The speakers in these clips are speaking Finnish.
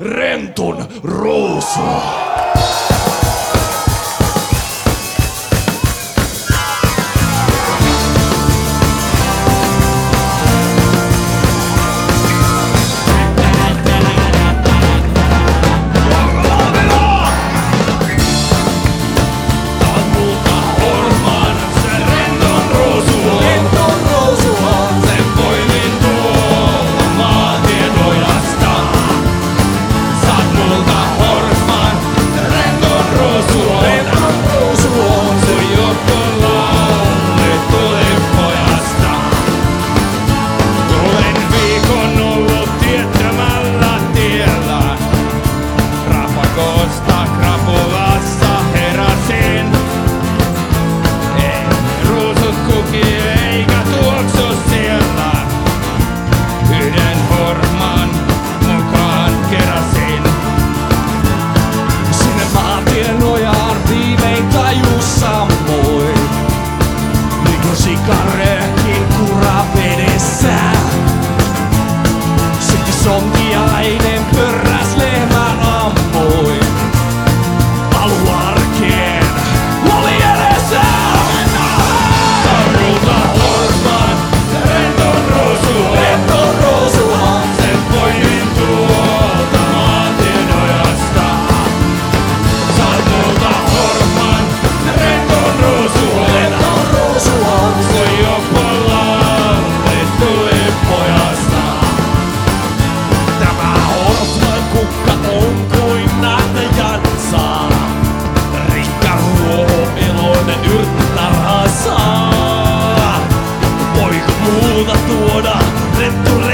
Renton ruusua. Yritä. Se ei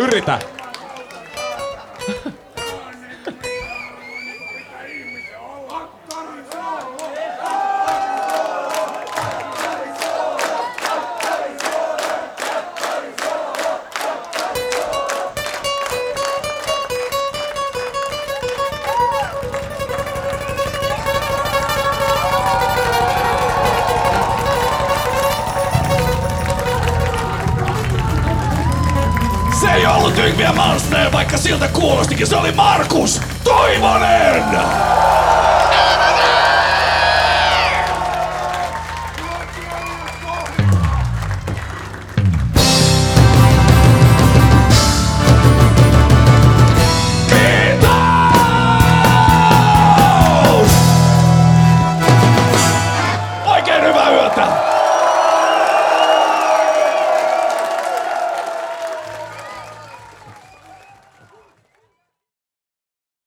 ollut tyhmiä Malmström, vaikka siltä kuulostikin. Se oli Markus Toivonen! Yeah.